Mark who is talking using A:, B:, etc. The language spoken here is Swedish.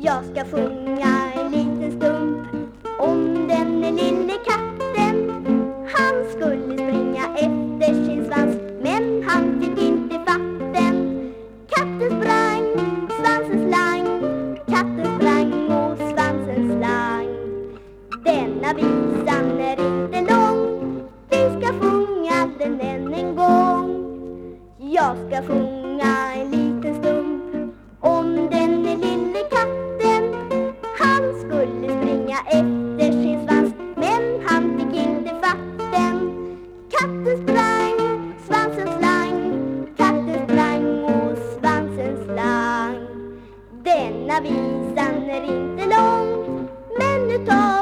A: Jag ska sjunga en liten stump om den lille katten. Han skulle springa efter sin svans men han fick inte fatt den Katten sprang, svansen slang Katten sprang och svansen slang. Denna visan är inte lång Vi ska sjunga den än en gång. Jag ska sjunga en efter sin svans men han fick inte fatt den Katten sprang, svansen slang. Katten sprang och svansen slang. Denna visan är inte lång men nu tar